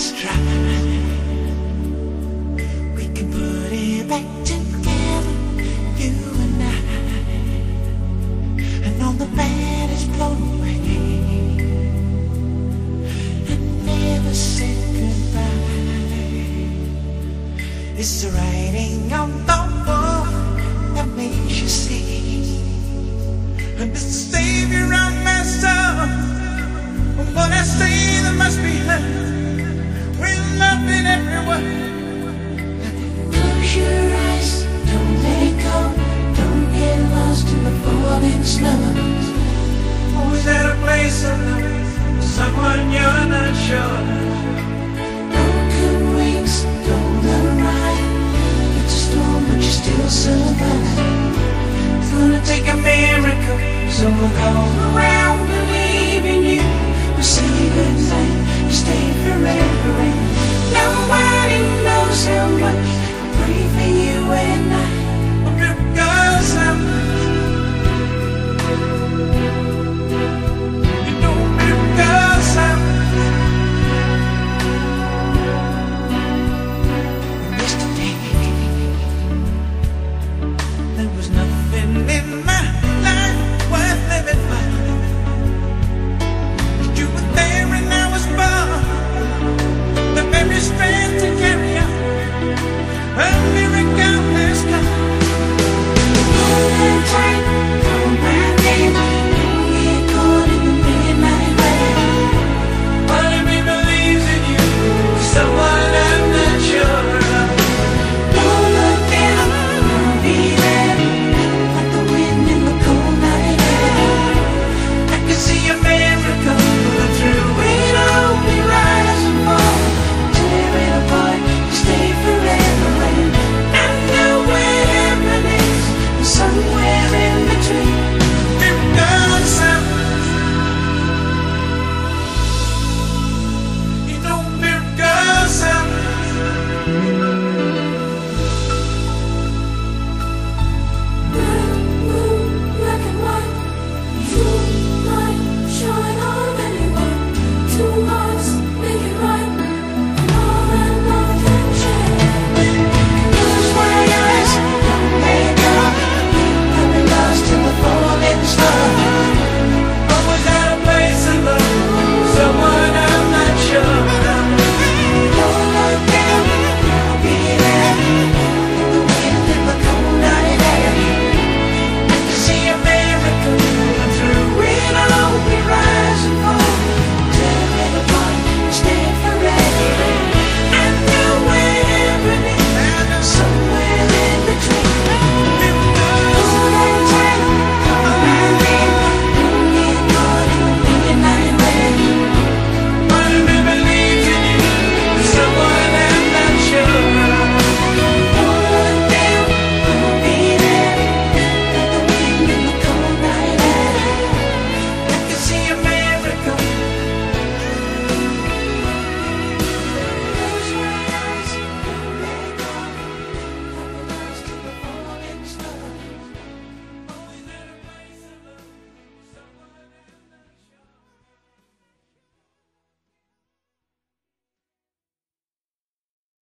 just try. We can put it back together, you and I. And all the bad is blown away. And never goodbye. It's the writing on the wall that makes you see. And it's the. But I must be. Сама не начала and miracles.